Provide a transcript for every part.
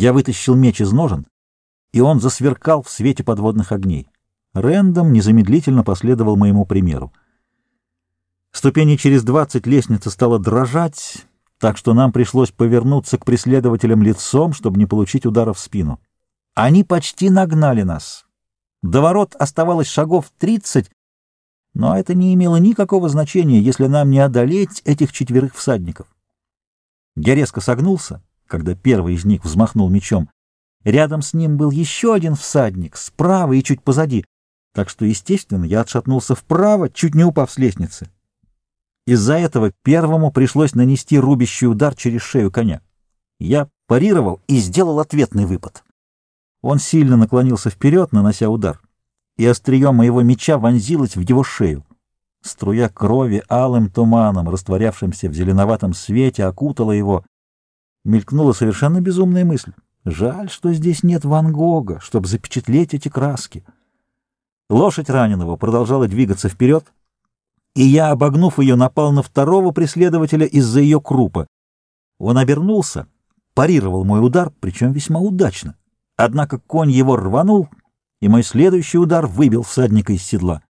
Я вытащил меч из ножен, и он засверкал в свете подводных огней. Рэндом незамедлительно последовал моему примеру. Ступени через двадцать лестница стала дрожать, так что нам пришлось повернуться к преследователям лицом, чтобы не получить удара в спину. Они почти нагнали нас. До ворот оставалось шагов тридцать, но это не имело никакого значения, если нам не одолеть этих четверых всадников. Я резко согнулся, когда первый из них взмахнул мечом. Рядом с ним был еще один всадник, справа и чуть позади, так что, естественно, я отшатнулся вправо, чуть не упав с лестницы. Из-за этого первому пришлось нанести рубящий удар через шею коня. Я парировал и сделал ответный выпад. Он сильно наклонился вперед, нанося удар, и острие моего меча вонзилось в его шею. Струя крови алым туманом, растворявшимся в зеленоватом свете, окутала его. Мелькнула совершенно безумная мысль. Жаль, что здесь нет Ван Гога, чтобы запечатлеть эти краски. Лошадь раненого продолжала двигаться вперед, и я, обогнув ее, напал на второго преследователя из-за ее крупа. Он обернулся, парировал мой удар, причем весьма удачно. Однако конь его рванул, и мой следующий удар выбил всадника из седла.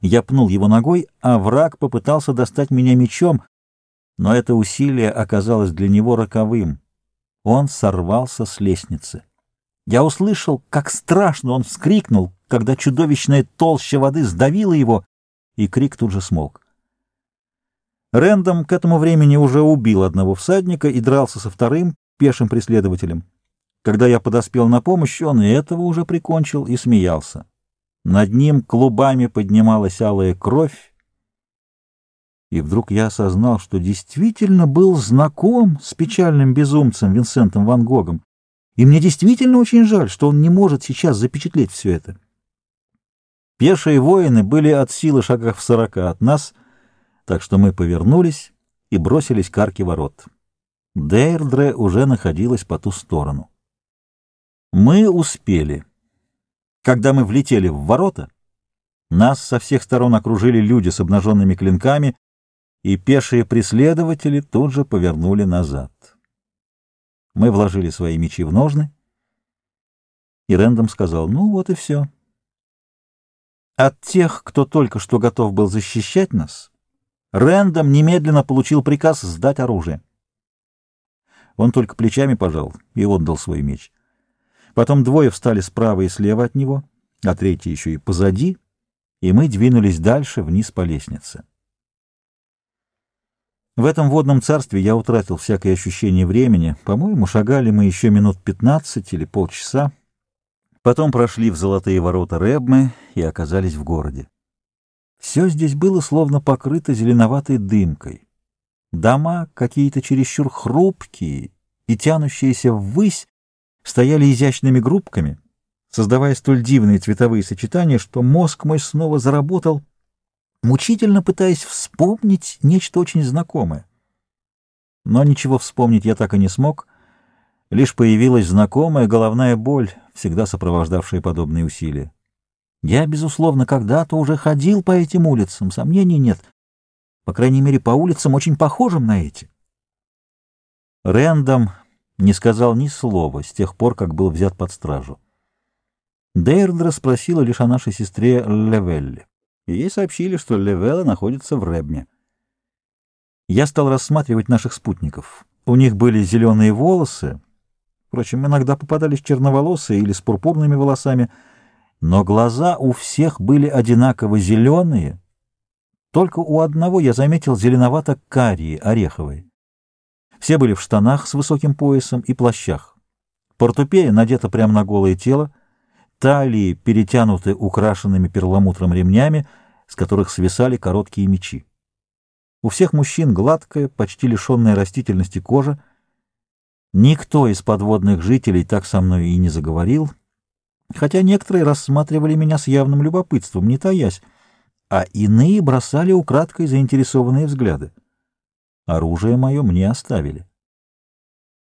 Я пнул его ногой, а враг попытался достать меня мечом, но это усилие оказалось для него роковым. Он сорвался с лестницы. Я услышал, как страшно он вскрикнул, когда чудовищная толща воды сдавила его, и крик тут же смолк. Рэндом к этому времени уже убил одного всадника и дрался со вторым, пешим преследователем. Когда я подоспел на помощь, он и этого уже прикончил и смеялся. Над ним клубами поднималась алая кровь, и вдруг я осознал, что действительно был знаком с печальным безумцем Винсентом Ван Гогом, и мне действительно очень жаль, что он не может сейчас запечатлеть все это. Пешие воины были от силы шагах в сорока от нас, так что мы повернулись и бросились к арке ворот. Дейрдре уже находилась по ту сторону. Мы успели. Когда мы влетели в ворота, нас со всех сторон окружили люди с обнаженными клинками, и пешие преследователи тут же повернули назад. Мы вложили свои мечи в ножны, и Рэндом сказал, ну вот и все. От тех, кто только что готов был защищать нас, Рэндом немедленно получил приказ сдать оружие. Он только плечами пожал и отдал свой меч. Потом двое встали справа и слева от него, а третий еще и позади, и мы двинулись дальше вниз по лестнице. В этом водном царстве я утратил всякое ощущение времени. По-моему, шагали мы еще минут пятнадцать или полчаса. Потом прошли в золотые ворота Рэбмы и оказались в городе. Все здесь было словно покрыто зеленоватой дымкой. Дома какие-то чересчур хрупкие и тянущиеся ввысь, стояли изящными группками, создавая столь дивные цветовые сочетания, что мозг мой снова заработал, мучительно пытаясь вспомнить нечто очень знакомое. Но ничего вспомнить я так и не смог, лишь появилась знакомая головная боль, всегда сопровождавшая подобные усилия. Я, безусловно, когда-то уже ходил по этим улицам, сомнений нет. По крайней мере, по улицам, очень похожим на эти. Рэндом не сказал ни слова с тех пор, как был взят под стражу. Дейрдра спросила лишь о нашей сестре Левелле, и ей сообщили, что Левелла находится в Ребне. Я стал рассматривать наших спутников. У них были зеленые волосы, впрочем, иногда попадались черноволосые или с пурпурными волосами, но глаза у всех были одинаково зеленые, только у одного я заметил зеленовато-карие, ореховые. Все были в штанах с высоким поясом и плащах. Портупея надета прямо на голое тело, талии перетянуты украшенными перламутром ремнями, с которых свисали короткие мечи. У всех мужчин гладкая, почти лишенная растительности кожа. Никто из подводных жителей так со мной и не заговорил, хотя некоторые рассматривали меня с явным любопытством, не таясь, а иные бросали украдкой заинтересованные взгляды. Оружие мое мне оставили.